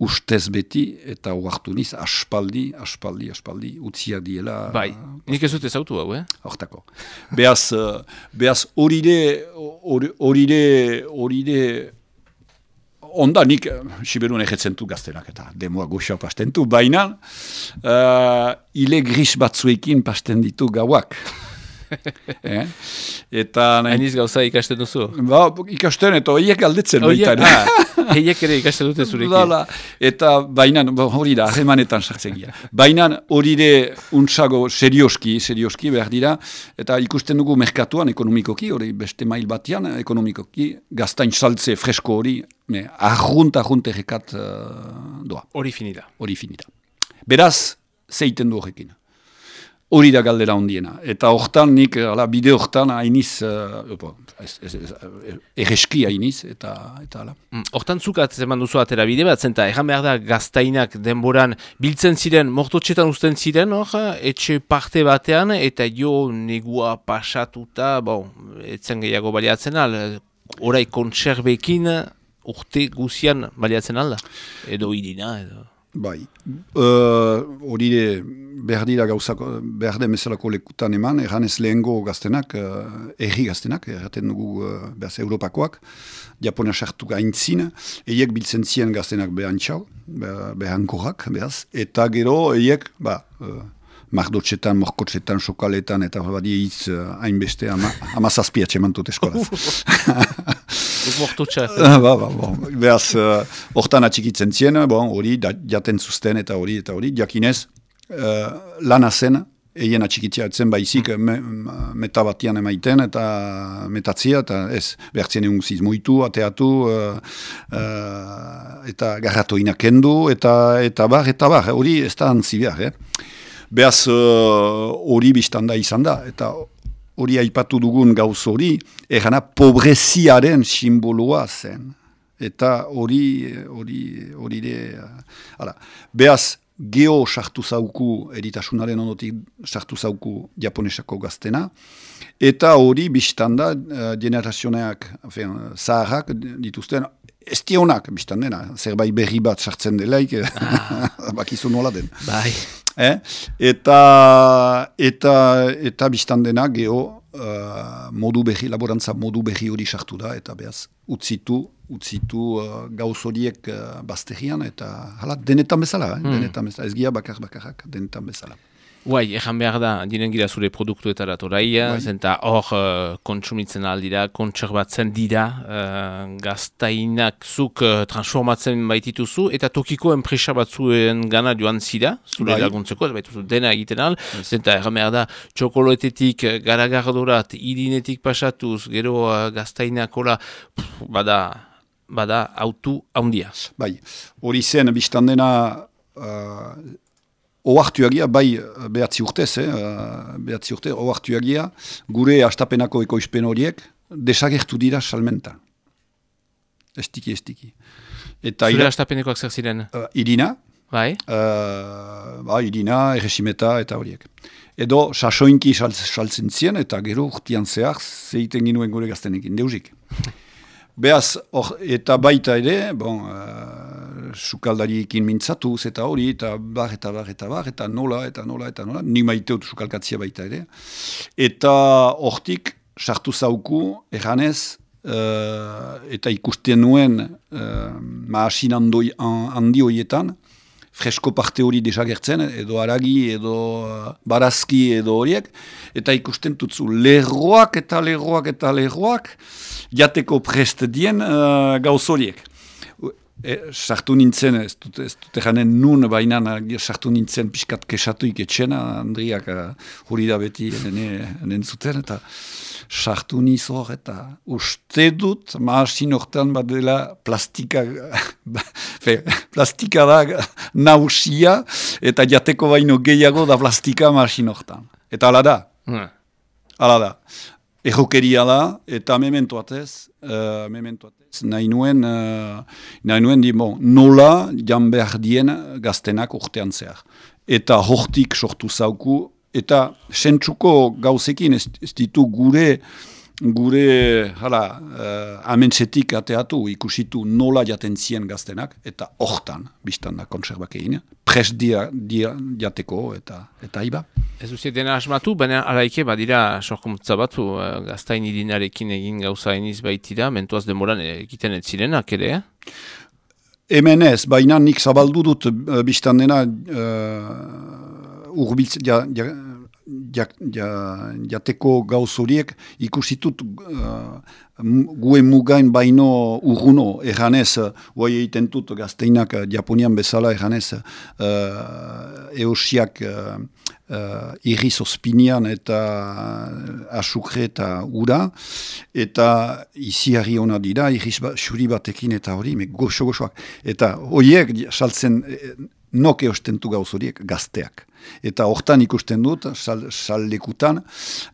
ustez beti eta uartu niz aspaldi, aspaldi, aspaldi, utziak diela. Bai, nik ez dut ezautu hau, eh? Hortako. Beaz, eh, beaz horire, hor- horire, horire, onda nik eh, Siberun egetzen du gaztenak eta demoa goxoa pasten du, baina uh, ile gris batzuekin pasten ditu gauak. eh? Eta Hainiz gauza ikasten duzu. ba, ikasten eta horiek galdetzen. Oiek, ere. ah, heiek ere ikasten dute zurekin. Dala, eta baina, bo, hori da, harremanetan sartzen gira. Baina hori de untsago serioski, serioski behar dira, eta ikusten dugu merkatuan ekonomikoki, hori beste mail batean ekonomikoki, gaztain saltze fresko hori, me, arrunt, arrunt errekat uh, doa, Hori finita. hori finita. Beraz, zeiten du horrekin. Hori da galdera hondiena. Eta hortan nik, ala, bide hortan hainiz, uh, erreski hainiz, eta, eta ala. Mm, Hortan zuk atzeman duzu atera bide bat, zenta egan behar da gaztainak denboran biltzen ziren, mortotxetan usten ziren, hor, etxe parte batean, eta jo negua pasatuta, bon, etzen gehiago baliatzen al, orai kontserbekin urte guzian baliatzen alda, edo irina, edo... Bai, uh, hori de behar dira gauzako, behar den bezalako lekutan eman, erranez lehengo gaztenak, uh, erri gaztenak, erraten dugu uh, behaz Europakoak, Japonia sartu gaintzin, eiek biltzen ziren gaztenak behantxau, be- behankorrak, behaz, eta gero eiek, ba, uh, mardotxetan, morkotxetan, sokaletan, eta badi hitz uh, hainbeste ama, amazazpiatxe mantut eskolaz. Mortotxa. Ba, ba, bon. Beaz, uh, hortan atxikitzen zien, bon, hori jaten zuzten eta hori eta hori, jakinez, uh, lana zen, eien atxikitzea etzen baizik me, m- meta batian emaiten eta metatzia, eta ez, behartzen egun guziz moitu, ateatu, uh, uh, eta garratoina kendu, eta, eta bar, eta bar, hori ez da antzi behar, eh? Beaz, uh, hori biztan da izan da, eta hori aipatu dugun gauz hori, erana pobreziaren simboloa zen. Eta hori, hori, hori de, ala. Beaz, geo sartu zauku, eritasunaren ondotik sartu zauku japonesako gaztena, eta hori biztan da, uh, generazioneak, enfin, zaharrak dituzten, ez tionak biztan dena, zerbait berri bat sartzen delaik, bakizu nola den. Bai. Eh? Eta, eta, eta biztan dena geho uh, modu behi, laborantza modu behi hori sartu da, eta behaz utzitu, utzitu uh, gauz horiek uh, bazterian, eta hala, denetan bezala, eh? denetan bezala, ez gia bakar bakarrak, denetan bezala. Guai, ejan behar da, diren gira zure produktuetara torai, Bai. zenta hor uh, kontsumitzen aldira, kontserbatzen dira, uh, gaztainak zuk uh, transformatzen baitituzu, eta tokiko enpresa batzuen gana joan zira, zure Bai. laguntzeko, baituzu dena egiten al, zenta ejan behar da, txokoloetetik, garagardorat, irinetik pasatuz, gero uh, gaztainakola, pff, bada, bada autu haundia. Bai, hori zen, biztan dena, uh, oartuagia, bai, behatzi urtez, eh, uh, behatzi urte, oartuagia, gure astapenako ekoizpen horiek, desagertu dira salmenta. Estiki, estiki. Eta Zure ira- astapenekoak zer ziren? uh, irina, Bai? uh, ba, irina, erresimeta eta horiek. Edo, sasoinki sal, saltzen zien, eta gero urtian zehar, zeiten ginuen gure gaztenekin, deusik. Beaz, or, eta baita ere, bon, uh, sukaldariekin mintzatuz eta hori, eta bar, eta bar, eta bar, eta nola, eta nola, eta nola, ni maiteut sukalkatzia baita ere. Eta hortik, sartu zauku, erranez, uh, eta ikusten nuen, uh, maasin handoi- han- handi horietan, fresko parte hori desagertzen, edo aragi, edo uh, barazki, edo horiek, eta ikusten tutzu lerroak eta lerroak eta lerroak jateko prest dien uh, gauz horiek. E, sartu nintzen, ez dut, ez dut janen nun, baina sartu nintzen pixkat kesatuik etxena, Andriak uh, hori da beti enen zuten, eta sartu niz hor, eta uste dut, maasin hortan bat dela plastika, fe, plastika da nausia, eta jateko baino gehiago da plastika maasin hortan. Eta ala da, Hmm. Hala da, errokeria da, eta mementoatez, uh, mementoatez, nahi nuen, uh, nahi nuen di, bon, nola jan behar dien gaztenak urtean zehar. Eta hortik sortu zauku, eta sentsuko gauzekin ez, ez ditu gure, gure, hala, uh, amentsetik ateatu, ikusitu nola jaten zien gaztenak, eta hortan, biztan da konserbak egin, pres dia, dia jateko, eta, eta iba. Ez duzie dena asmatu, baina alaike badira sorkuntza batu uh, gaztain irinarekin egin gauza iniz baitira, mentuaz demoran egiten ez zirenak ere, eh? Hemen ez, baina nik zabaldu dut uh, biztan dena uh, urbiltz, ja, ja, ja, ja, jateko gauz horiek ikusitut uh, mu- gue mugain baino urruno erranez, uh, guai egiten dut gazteinak uh, Japonian bezala erranez uh, eosiak uh, uh, irri zozpinian eta uh, asukre eta ura, eta iziarri hona dira, irriz ba, xuri batekin eta hori, goxo-goxoak. Eta horiek saltzen, eh, nok eostentu gauz horiek gazteak. Eta hortan ikusten dut, sal, sallekutan,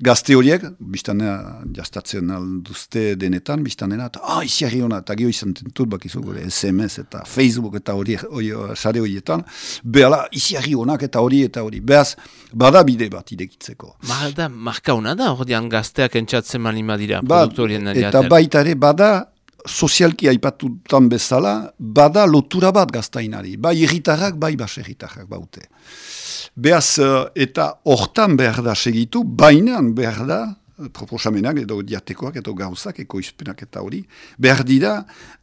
gazte horiek, biztanena jastatzen alduzte denetan, biztanena, eta ah, iziarri hona, eta geho izan dut bakizu, gure SMS eta Facebook eta hori, hori sare horietan, behala, iziarri honak eta hori eta hori. Beaz, bada bide bat idekitzeko. Malda, marka hona da, ordean gazteak entzatzen malima dira, Ba, eta baita ere, bada, sozialki aipatutan bezala, bada lotura bat gaztainari. Bai irritarrak, bai baserritarrak baute. Beaz, eh, eta hortan behar da segitu, bainan behar da, eh, proposamenak edo diatekoak edo gauzak, ekoizpenak eta hori, behar dira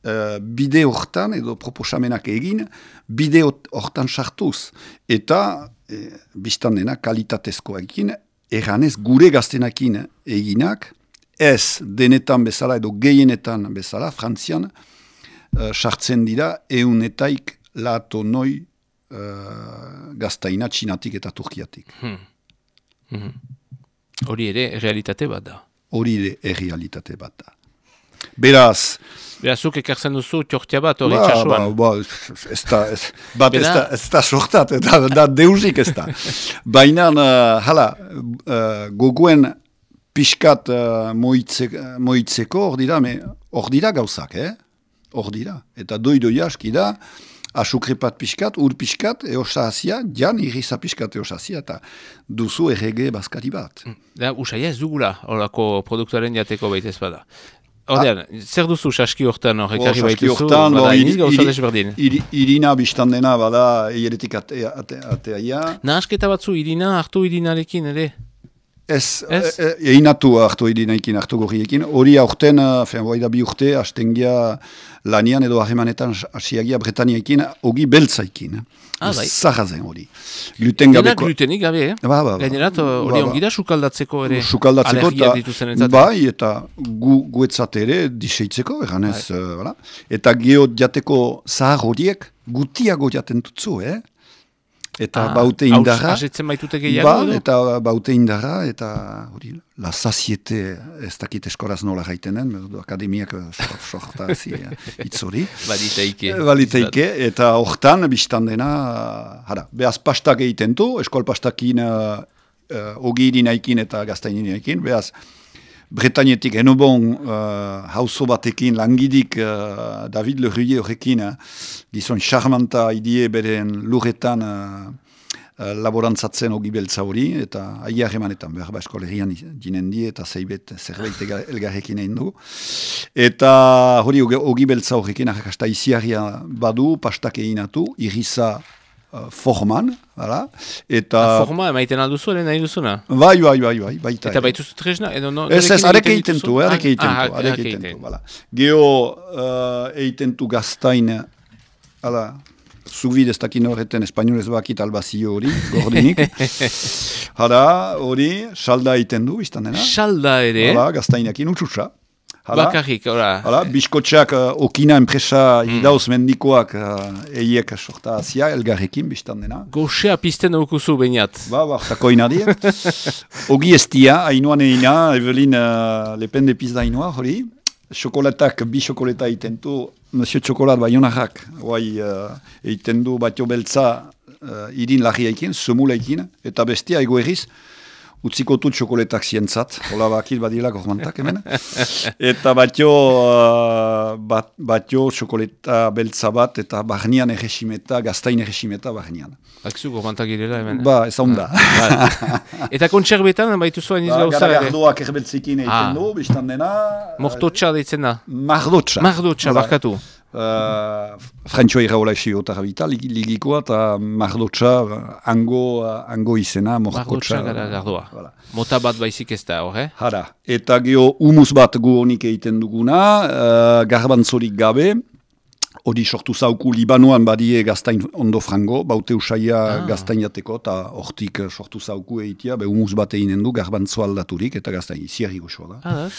uh, bide hortan edo proposamenak egin, bide hort- hortan sartuz. Eta, eh, biztan dena, kalitatezkoekin, erranez gure gaztenakin eginak, ez denetan bezala edo gehienetan bezala, Frantzian, uh, dira eunetaik lato noi uh, gaztaina txinatik eta turkiatik. Hori ere, realitate bat da. Hori ere errealitate bat da. Beraz, Berazuk ekartzen duzu txortia bat hori ba, txasuan. ba, ez da, ez, bat ez da, ez da sortat, da, da deusik ez da. Baina, uh, hala, uh, gogoen pixkat uh, moitze, moitzeko hor dira, me, hor dira gauzak, eh? Hor dira. Eta doi-doi aski da, asukrepat pixkat, ur pixkat, eosazia, jan irriza pixkat eosazia, eta duzu errege bazkari bat. Da, usaia ez dugula, horako produktuaren jateko baitez bada. Ordean, zer duzu saski hortan hor, ekarri Bo, saski baituzu, hortan, bada iniz iri- gauza iri- desberdin. iri- irina biztan dena bada eieretik ate, ate, ateaia. Nahasketa batzu irina hartu irinarekin ere. Ez, Ez? e, e, einatu hartu irinaikin, hartu gorriekin. Hori aurten, uh, fen, da bi urte, astengia lanian edo harremanetan hasiagia Bretaniaekin, ogi beltzaikin. Ah, bai. Zahazen hori. Gluten Dena gabeko. glutenik gabe, eh? Ba, ba, ba. Gainerat, hori Ba, ba. ongi da sukaldatzeko ere. Sukaldatzeko eta bai eta gu, guetzat ere diseitzeko, eganez, Bai. uh, voilà. eta geho jateko zahar horiek gutiago jaten dutzu, eh? Eta Ah, baute indarra. Asetzen baitute gehiago Ba, edo? eta baute indarra, eta hori, la saziete, ez dakit eskoraz nola gaitenen, akademiak eh, sorta zi, eh, hitz hori. Baditeike. Baliteike, eta hortan, biztan dena, hara, behaz pastak egiten du, eskol pastakin uh, uh, ogiri naikin eta gaztaini naikin, behaz, Bretañetik enobon uh, hauzo batekin langidik uh, David Le Ruye horrekin uh, gizon charmanta idie beren lurretan uh, uh, laborantzatzen ogi beltza hori, eta aia emanetan behar ba eskolerian dinen die, eta zeibet zerbait elgarrekin egin du. Eta hori ogi- beltza horrekin arrakasta iziarria badu, pastak egin atu, irriza forman, hala, eta... Forma emaiten alduzu, ere nahi duzuna? Bai, bai, bai, bai, baita. Eta ere. baituzu tresna? Edo no, Ez, ez, arek egiten du, arek egiten Ah, du, ah, arek egiten du, bala. Geo, uh, egiten du gaztain, ala, zubid ez dakin horreten espainolez bakit albazio hori, gordinik. Hala, hori, salda egiten du, biztan dena. Salda ere, Hala, gaztainakin utxutxa. Hala, bakarrik, ora. hala, biskotxak uh, okina enpresa Mm. idauz mendikoak uh, eiek sorta azia, elgarrekin, biztan dena. Goxea pizten daukuzu bainat. Ba, ba, takoina die. Ogi estia, hainoan egina, Evelin uh, lepende pizda hainoa, hori. Xokolatak, bi xokolata egiten du, Monsieur Txokolat baionarrak, guai, uh, egiten du batio beltza uh, irin larriaikin, semulaikin, eta bestia egoeriz, utziko dut xokoletak zientzat, hola bakil badila gormantak hemen. eta batio, uh, bat, batio xokoleta beltza bat, eta barnean egesimeta, gaztain egesimeta barnean. Akzu gormantak girela hemen. Ba, ez onda. Ba. Eta kontserbetan, baitu zuen Ba, izgauza gara gardoak erbeltzekin egiten Ah. du, biztan dena... Mortotxa deitzen da. Mardotxa. Mardotxa, Hala. barkatu. Uh, Frantxoa iraola esi otara bita, lig- ligikoa, eta mardotxa, ango, ango izena, Mardotxa morkotxa. gara gardoa. Voilà. Mota bat baizik ez da, hor, eh? Hara, eta geho humus bat gu honik egiten duguna, uh, garbantzorik gabe, hori sortu zauku Libanoan badie gaztain ondo frango, baute usaia Ah. gaztain jateko, eta hortik eh, sortu zauku egitea, be humus bat eginen du, garbantzo aldaturik, eta gaztain iziarri goxoa da. Ah.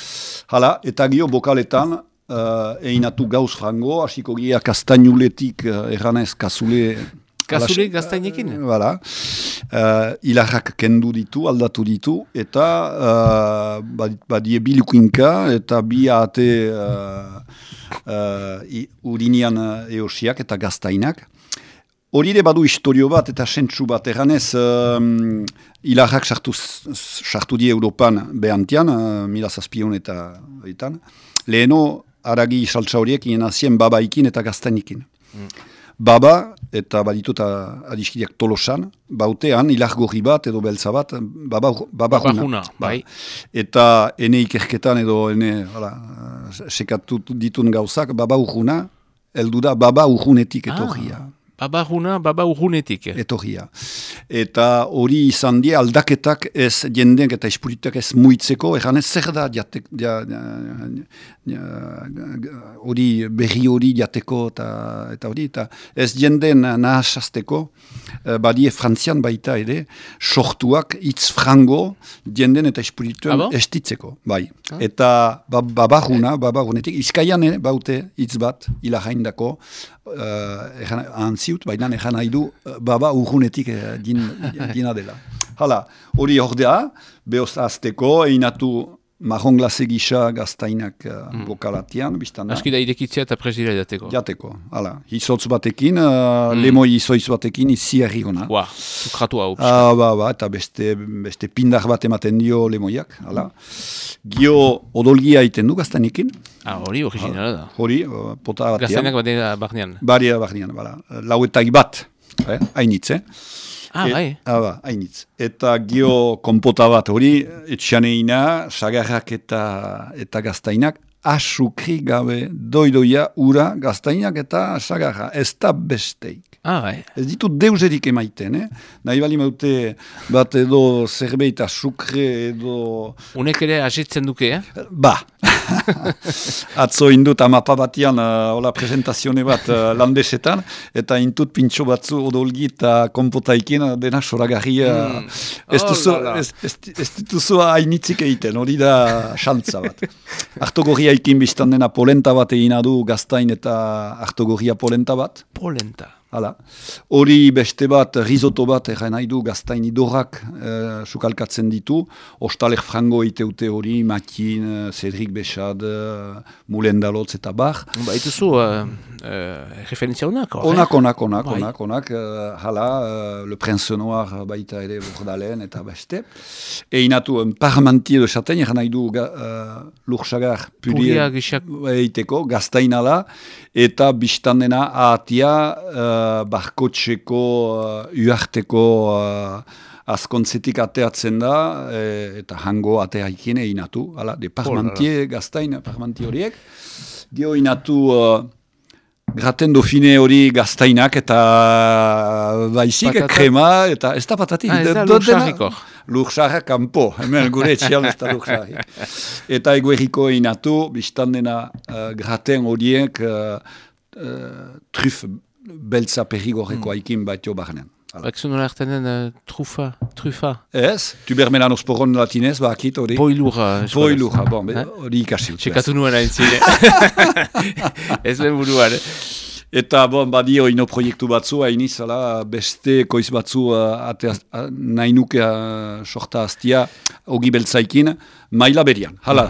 Hala, eta gio bokaletan, uh, einatu gauz frango, hasiko gia kastainuletik uh, erranez kasule... Kasule gaztainekin? Eh, Voilà. Uh, ilarrak kendu ditu, aldatu ditu, eta uh, bad- badie bilukinka, eta bi ate uh, uh, urinian uh, eosiak eta gaztainak. Hori ere badu historio bat eta sentsu bat erranez um, ilarrak sartu, sartu die Europan behantian, uh, mila zazpion eta etan. Leheno, aragi saltza horiek inazien babaikin eta gaztainikin. Baba, eta baditut uh, adiskideak tolosan, bautean, ilar gorri bat edo beltza bat, baba, babajuna. Babajuna, bai. Eta ene ikerketan edo ene, hala, uh, sekatu ditun gauzak, baba urjuna, heldu da baba urjunetik etorria. Ah, babaruna, baba urgunetik. etorria. Eta hori izan die aldaketak ez jendeak eta espuritak ez muitzeko, egan zer da jatek, ja, ja, ja, hori berri hori jateko eta, eta hori, eta ez jenden nahasazteko, eh, badie frantzian baita ere, sortuak hitz frango jenden eta espirituen Ah bon? estitzeko, bai. Eta ba, babaruna, babarunetik, izkaian eh, baute hitz bat, ilahaindako, uh, egan, antziut, baina egan nahi du eh, baba urgunetik uh, din, dina dela. Hala, hori ordea, behoz azteko, einatu marron glase gisa gaztainak uh, bokalatian, biztan da. Aski da irekitzea eta presira jateko. Jateko, hala. Izotz batekin, uh, lemoi izoiz batekin, izi errigona. Ua, sukratu hau. Ah, ba, ba, eta beste, beste pindar bat ematen dio lemoiak, hala. Gio odolgia egiten du gaztainekin, Ah, hori originala da. hori, uh, pota batean. Gaztainak badera barnean. Baria barnean, bala. Lauetak bat, eh? hainitz, eh? Ah, E- bai. Ah, ba, hainitz. Eta gio konpota bat hori, etxaneina, sagarrak eta, eta gaztainak, asukri gabe doidoia ura gaztainak eta sagarra, ez da besteik. Ah, bai. Ez ditut deuserik emaiten, eh? Nahi bali maute bat edo zerbait asukre edo... Unek ere asetzen duke, eh? Ba! Atzo indut amapa batian, uh, hola presentazione bat uh, landesetan, eta intut pintxo batzu odolgi eta konpotaikin uh, dena soragarria. Mm. Ez Oh duzu, la. ez, ez, ez dituzu hainitzik egiten, hori da xantza bat. Artogorria ikin biztan dena polenta bat egin du gaztain eta artogorria polenta bat. Polenta. Hala. Hori beste bat, risotto bat, erran nahi du, gaztain idorrak uh, sukalkatzen ditu. Ostalek frango iteute hori, Makin, uh, Cedric Bechad, uh, Mulen Dalotz eta bar. Ba, ituzu, uh, uh, referentzia honak, hor, Onak, onak, onak, Bai. onak, onak. Uh, hala, uh, Le Prince Noir baita ere bordalen eta beste. Einatu, un parmantie de chaten, erran nahi du, ga, uh, lursagar, Puria gixak, eiteko, gaztaina da, eta biztan dena ahatia uh, barkotxeko, uh, uarteko uh, azkontzetik ateatzen da, eh, eta hango ateaikin einatu, hala, de parmantie gaztain, parmantie horiek, dio inatu uh, graten dofine hori gaztainak eta baizik, Patata. krema, eta ez da patati. Ah, ez da lursarriko. Lursarra kanpo, hemen gure etxean ez da lursarri. Eta eguerriko inatu, biztan dena uh, graten horiek uh, uh, truf beltza perrigorreko Hmm. aikin batio. Hala. Bak nola erten den uh, trufa, trufa, Ez, tubermelanosporon latinez, bakit hori. boilura. Boilura, bon, Eh? hori ikasi. Txekatu nuen hain zine. ez lehen buruan. eh? Eta bon, badio ino proiektu batzu, hain izala beste koiz batzu uh, uh, nahi nuke uh, sorta aztia ogi beltzaikin, maila berian. Hala,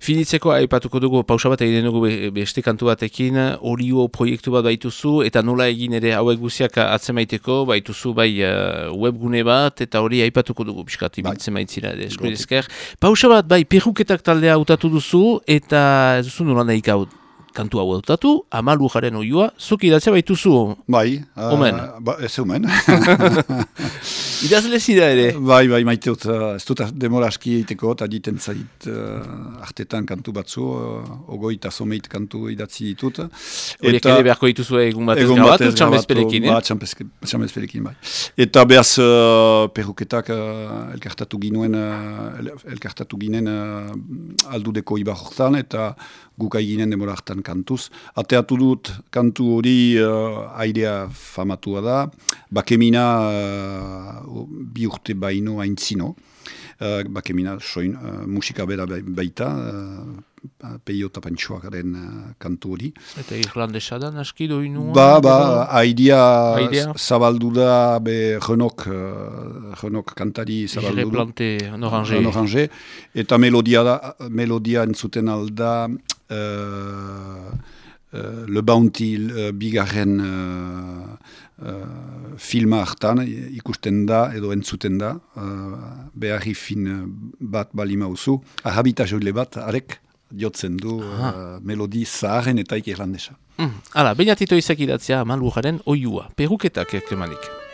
Finitzeko aipatuko dugu pausa bat egiten dugu be- beste kantu batekin, olio proiektu bat baituzu, eta nola egin ere hauek guziak atzemaiteko, baituzu bai uh, webgune bat, eta hori aipatuko dugu biskat ibiltzen baitzira, ere, esker. Pausa bat, bai, perruketak taldea hautatu duzu, eta ez duzu nola nahi hau kantu hau hautatu, amalu jaren oioa, zuk idatzea baituzu, bai. Uh, Omen. Ba, ez omen. idazle zida ere. bai, bai, maite dut, uh, ez dut demora aski egiteko, eta diten zait uh, artetan kantu batzu, uh, ogoi eta someit kantu idatzi ditut. Horiek ere beharko dituzu egun batez Egon grabatu, grabatu, eh? Ba, txambezperekin, bai. Eta behaz uh, perruketak uh, elkartatu ginuen, uh, el- elkartatu ginen uh, aldudeko ibar hortan, eta guk ginen demora hartan kantuz. Ateatu dut kantu hori uh, airea famatua da, bakemina uh, bi urte baino aintzino, uh, bakemina soin uh, musika bera bai- baita, uh, peio eta pantxoakaren uh, kantu hori. Eta irlandesa da, naski doinua. Ba, ba, Aidia. zabaldu da, be, renok, uh, renok kantari zabaldu du. plante en orange. En orange. Eta melodia, da, melodia entzuten alda uh, Le Bounty uh, bigarren uh, uh, filma hartan ikusten da edo entzuten da uh, beharri fin bat balima uzu. Ahabita bat, arek jotzen du uh, melodi zaharren eta irlandesa. Mm, Hala, bainatito izak idatzea amalu jaren oiua, peruketak ekemanik.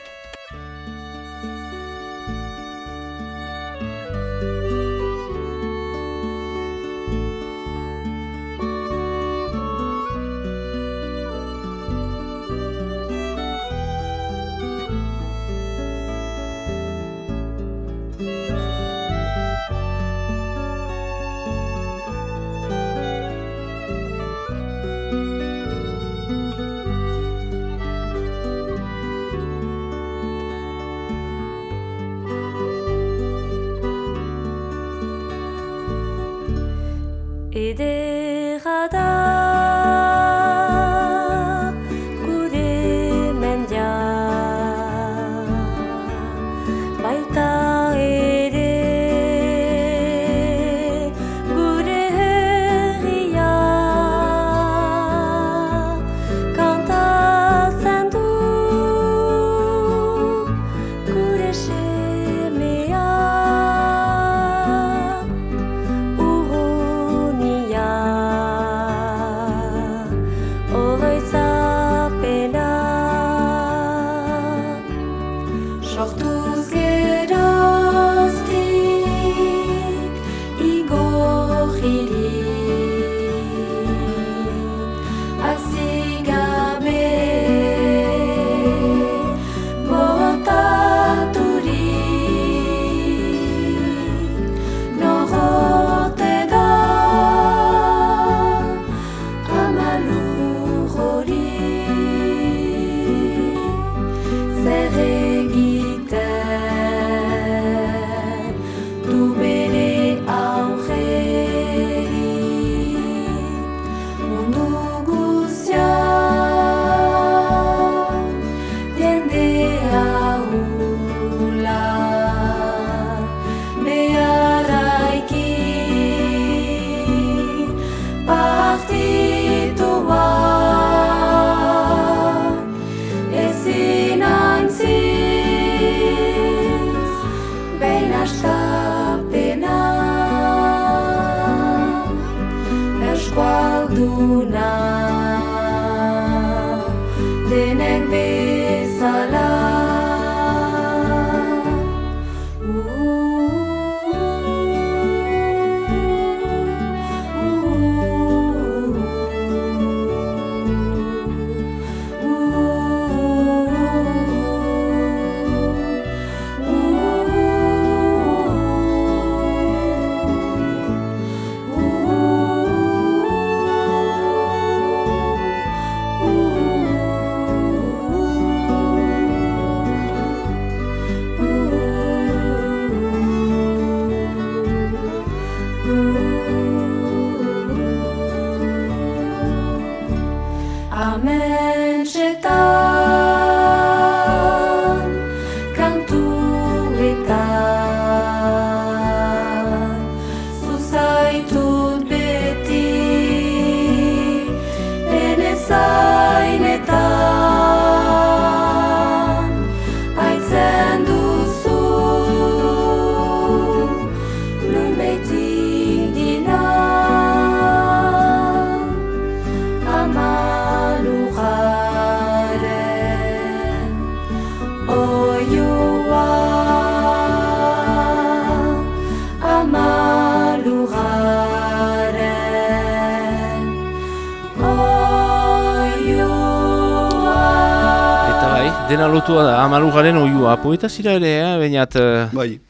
Dena lotua da, amalugaren oiua. Poeta zira ere, eh, bainat, uh, Bai,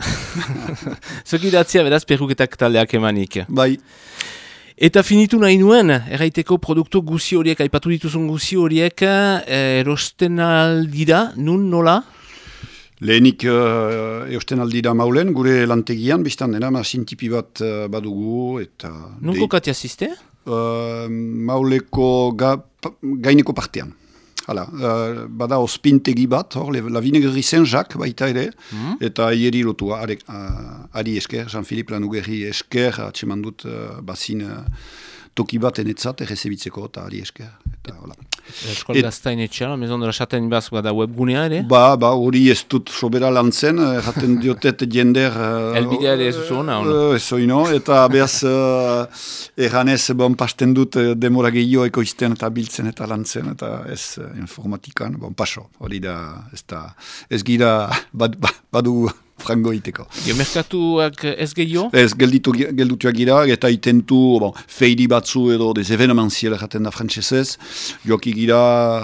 zuk idatzia beraz perruketak taldeak emanik. bai. Eta finitu nahi nuen, erraiteko produktu guzi horiek, aipatu dituzun guzi horiek, eh, erosten aldira, nun nola? Lehenik uh, eusten aldira maulen, gure lantegian, biztan dena, masintipi bat uh, badugu, eta... Nun dei- kokatia ziste? Uh, mauleko ga, pa, gaineko partean. Hala, uh, bada ospintegi bat, hor, le- la vinegri Saint-Jacques baita ere, eta hieri lotua, are, uh, ari esker, Jean-Philippe Lanugerri esker, atseman dut uh, bazin uh, toki bat enetzat, errezebitzeko, eta ari esker. Eta, hola. Et- gaztain etxean, mezon dela chaten baz bada webgunea ere? Ba, ba, hori ez dut sobera lantzen, eh, jaten diotet jender... Uh, Elbidea ere ez duzu ona, ona? Ez oino, eta behaz uh, erranez bon, pasten dut eh, demora gehiago ekoizten eta biltzen eta lantzen, eta ez eh, informatikan, bon, paso, hori da, ez da, ez gira bad, ba- badu frango iteko. Geomerkatuak ez gehiago? Ez, gelditu, geldutuak gira, eta itentu, bon, feidi batzu edo des evenementiel jaten da frantsesez, joaki gira,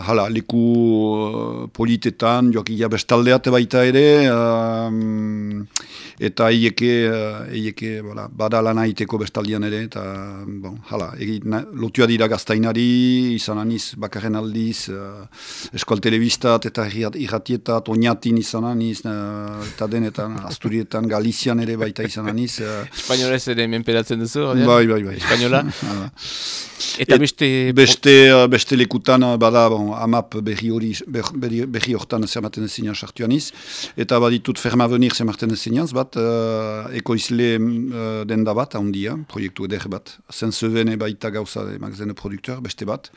hala, leku uh, politetan, joaki gira bestaldeate baita ere, um, eta eieke, uh, eieke, voilà, bada lana iteko bestaldian ere, eta, bon, hala, egi, na, lotua dira gaztainari, izan aniz, bakarren aldiz, uh, eskual telebistat, eta irrat- irratietat, oinatin izan aniz, uh, eta denetan, Asturietan, Galizian ere baita izan aniz, uh, Espainolez ere menperatzen duzu? ordean? Bai, bai, bai. Espainola? Eta Et- beste... Beste, uh, beste lekutan uh, bada bon, amap berri hori ber- berri berri hortan zermaten ezinan sartuan iz. Eta baditut ferma venir zermaten ezinaz bat, uh, ekoizle uh, denda bat, handia, proiektu eder bat. Zentzevene baita gauza de magazene produkteur, beste bat.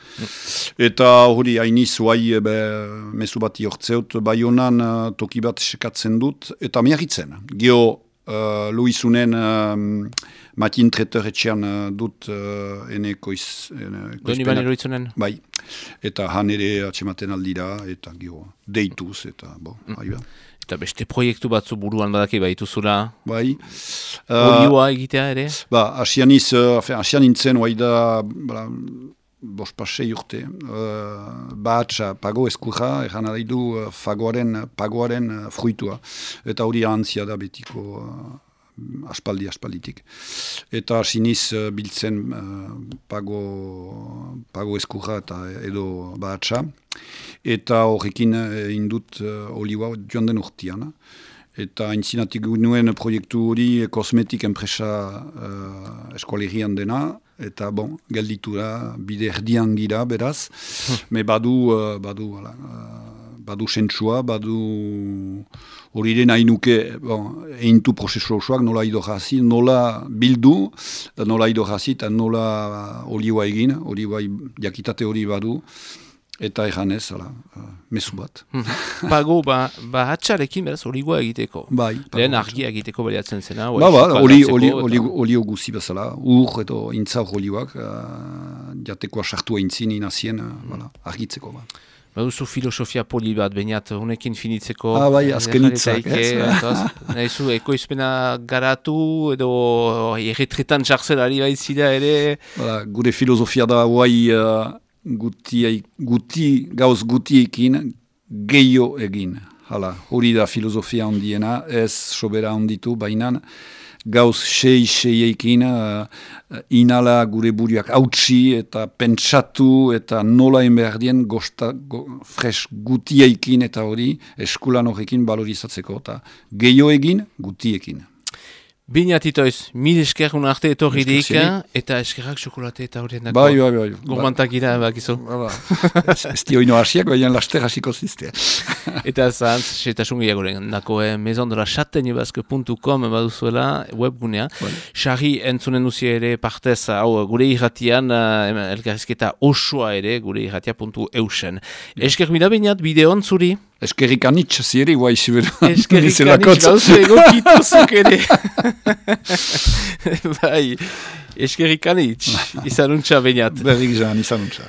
Eta hori hainiz huai be, mesu bat jortzeut, bai honan uh, toki bat sekatzen dut, eta miarritzen. Geo uh, Luisunen um, Matin Treter etxean uh, dut uh, ene koiz, ene Doni koizpenak. banero itzunen? Bai, eta han ere atxematen aldira, eta gio, deituz, eta, bo, mm. Eta beste proiektu batzu buruan badaki baituzula? Bai. Olioa egitea ere? Ba, asianiz, uh, asian nintzen, oai da, bala, bos pasei urte, uh, bahatsa, pago eskurra, eran adaidu uh, fagoaren, pagoaren uh, fruitua. Eta hori antzia da betiko uh, aspaldi, aspalditik. Eta asiniz uh, biltzen uh, pago, pago eskurra eta edo bahatsa. Eta horrekin indut uh, olioa joan den urtian. Eta aintzinatik nuen proiektu hori kosmetik enpresa uh, eskualerian dena, eta bon, gelditu da, bide erdian gira, beraz, me badu, uh, badu, hala, uh, badu sentsua, badu hori den hain nuke, bon, eintu prozesu osoak nola ido jazi, nola bildu, nola ido jazi, eta nola olioa egin, hori bai jakitate hori badu, eta erranez, hala, uh, mesu bat. Pago ba, ba hatxarekin beraz olioa egiteko. Bai, Lehen pago argia egiteko baliatzen zena. Ba, ba, oli, oli, oli, eta- olio guzi bezala, ur edo intzaur olioak, uh, jatekoa sartu eintzin inazien, uh, voilà, argitzeko. Ba. Baduzu filosofia poli bat, bainat, honekin finitzeko... Ah, bai, azken hitzak, ez? eta, Nahizu, ekoizpena garatu, edo erretretan jartzelari baitzida ere... Voilà, gure filosofia da guai uh, guti, guti, gauz gutiekin gehiago egin. Hala, hori da filosofia handiena, ez sobera handitu, baina gauz sei seiekin uh, inala gure buruak hautsi eta pentsatu eta nola behar dien gosta, go, fresh gutiekin eta hori eskulan horrekin balorizatzeko eta gehiago egin gutiekin. Bina titoiz, mil esker arte ziri. eta eskerrak xokolate eta horien dako. Bai, bai, bai. Gourmantak gira, bakizu. Ba, ba. Ez dio ino hasiak, baina laster hasiko zizte. Eta zantz, setasun gehiagoren, dako eh, maisondelachateignebasque.com baduzuela webgunea. Xarri entzunen duzi ere partez, hau gure irratian, uh, elkarrizketa osoa ere, gure irratia.eusen. Esker mila bainat, bideon zuri? Eskerrik anitz, zieri, guai zibera. Eskerrik anitz gauzu egokituzuk ere. bai, eskerrik anitz, izan untxa bainat. Berrik zan, izan untza.